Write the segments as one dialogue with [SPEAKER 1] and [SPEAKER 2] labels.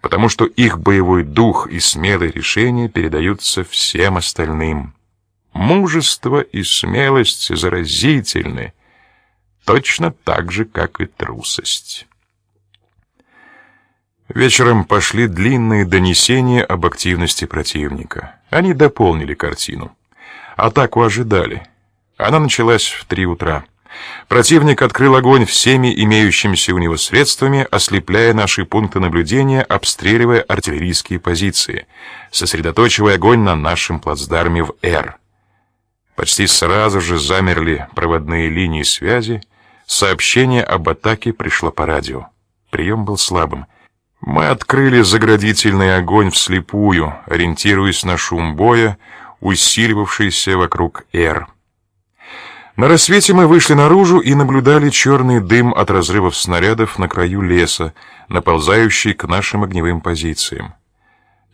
[SPEAKER 1] потому что их боевой дух и смелые решения передаются всем остальным. Мужество и смелость заразительны, точно так же, как и трусость. Вечером пошли длинные донесения об активности противника. Они дополнили картину. Атаку ожидали. Она началась в три утра. Противник открыл огонь всеми имеющимися у него средствами, ослепляя наши пункты наблюдения, обстреливая артиллерийские позиции, сосредоточивая огонь на нашем плацдарме в Р. Почти сразу же замерли проводные линии связи. Сообщение об атаке пришло по радио. Прием был слабым. Мы открыли заградительный огонь вслепую, ориентируясь на шум боя, усиливавшийся вокруг Р. На рассвете мы вышли наружу и наблюдали черный дым от разрывов снарядов на краю леса, наползающий к нашим огневым позициям.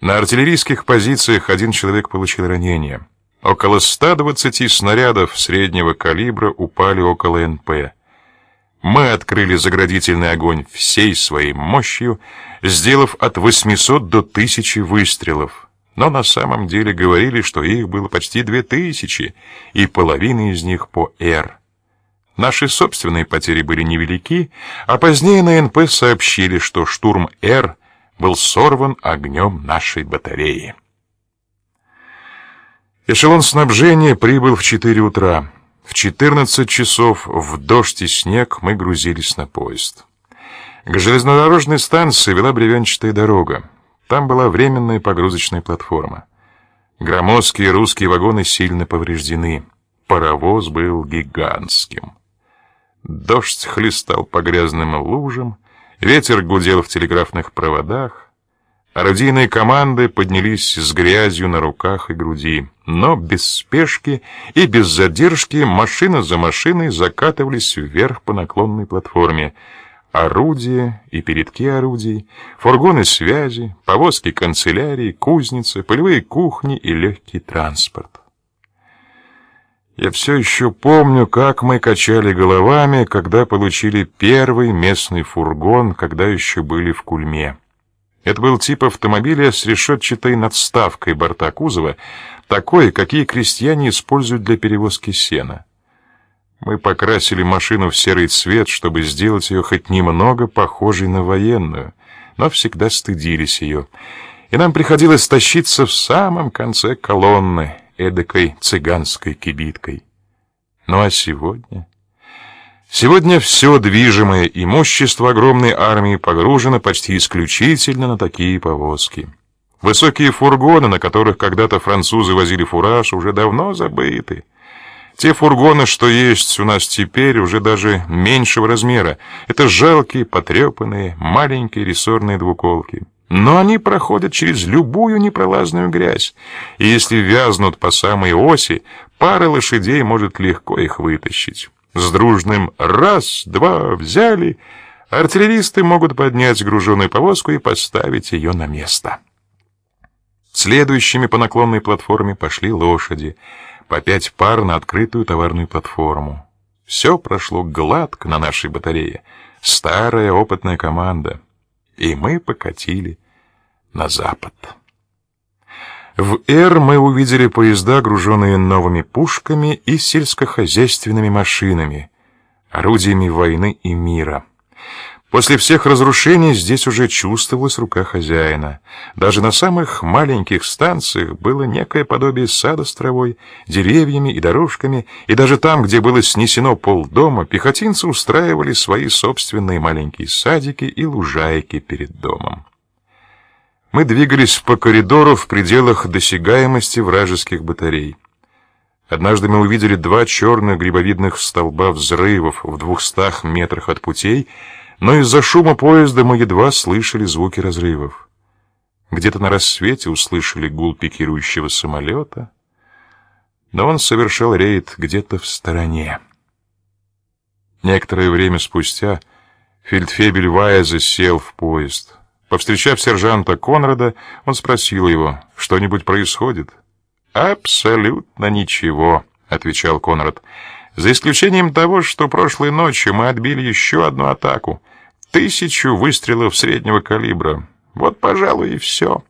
[SPEAKER 1] На артиллерийских позициях один человек получил ранение. Около 120 снарядов среднего калибра упали около НП. Мы открыли заградительный огонь всей своей мощью, сделав от 800 до 1000 выстрелов но на самом деле говорили, что их было почти две тысячи, и половина из них по «Р». Наши собственные потери были невелики, а позднее на НП сообщили, что штурм «Р» был сорван огнем нашей батареи. Эшелон снабжения прибыл в 4 утра. В 14 часов в дождь и снег мы грузились на поезд. К железнодорожной станции вела бревенчатая дорога. Там была временная погрузочная платформа. Громоздкие русские вагоны сильно повреждены. Паровоз был гигантским. Дождь хлестал по грязным лужам, ветер гудел в телеграфных проводах. Орудийные команды поднялись с грязью на руках и груди, но без спешки и без задержки машина за машиной закатывались вверх по наклонной платформе орудия и передки орудий, фургоны связи, повозки канцелярии, кузницы, полевые кухни и легкий транспорт. Я все еще помню, как мы качали головами, когда получили первый местный фургон, когда еще были в Кульме. Это был тип автомобиля с решетчатой надставкой борта кузова, такой, какие крестьяне используют для перевозки сена. Мы покрасили машину в серый цвет, чтобы сделать ее хоть немного похожей на военную, но всегда стыдились ее. И нам приходилось тащиться в самом конце колонны эдакой цыганской кибиткой. Ну а сегодня... Сегодня все движимое имущество огромной армии погружено почти исключительно на такие повозки. Высокие фургоны, на которых когда-то французы возили фураж, уже давно забыты. Те фургоны, что есть у нас теперь, уже даже меньшего размера. Это жалкие, потрепанные, маленькие рессорные двуколки. Но они проходят через любую непролазную грязь, и если вязнут по самой оси, пара лошадей может легко их вытащить. С дружным «раз, два, взяли» артиллеристы могут поднять груженую повозку и поставить ее на место. Следующими по наклонной платформе пошли лошади — по пять пар на открытую товарную платформу. Все прошло гладко на нашей батарее. Старая опытная команда. И мы покатили на запад. В Р мы увидели поезда, груженные новыми пушками и сельскохозяйственными машинами, орудиями войны и мира. После всех разрушений здесь уже чувствовалась рука хозяина. Даже на самых маленьких станциях было некое подобие сада с травой, деревьями и дорожками, и даже там, где было снесено полдома, пехотинцы устраивали свои собственные маленькие садики и лужайки перед домом. Мы двигались по коридору в пределах досягаемости вражеских батарей. Однажды мы увидели два черных грибовидных столба взрывов в двухстах метрах от путей, но из-за шума поезда мы едва слышали звуки разрывов. Где-то на рассвете услышали гул пикирующего самолета, но он совершал рейд где-то в стороне. Некоторое время спустя фельдфебель Вайза сел в поезд. Повстречав сержанта Конрада, он спросил его, что-нибудь происходит? «Абсолютно ничего», — отвечал Конрад. За исключением того, что прошлой ночью мы отбили еще одну атаку. Тысячу выстрелов среднего калибра. Вот, пожалуй, и все.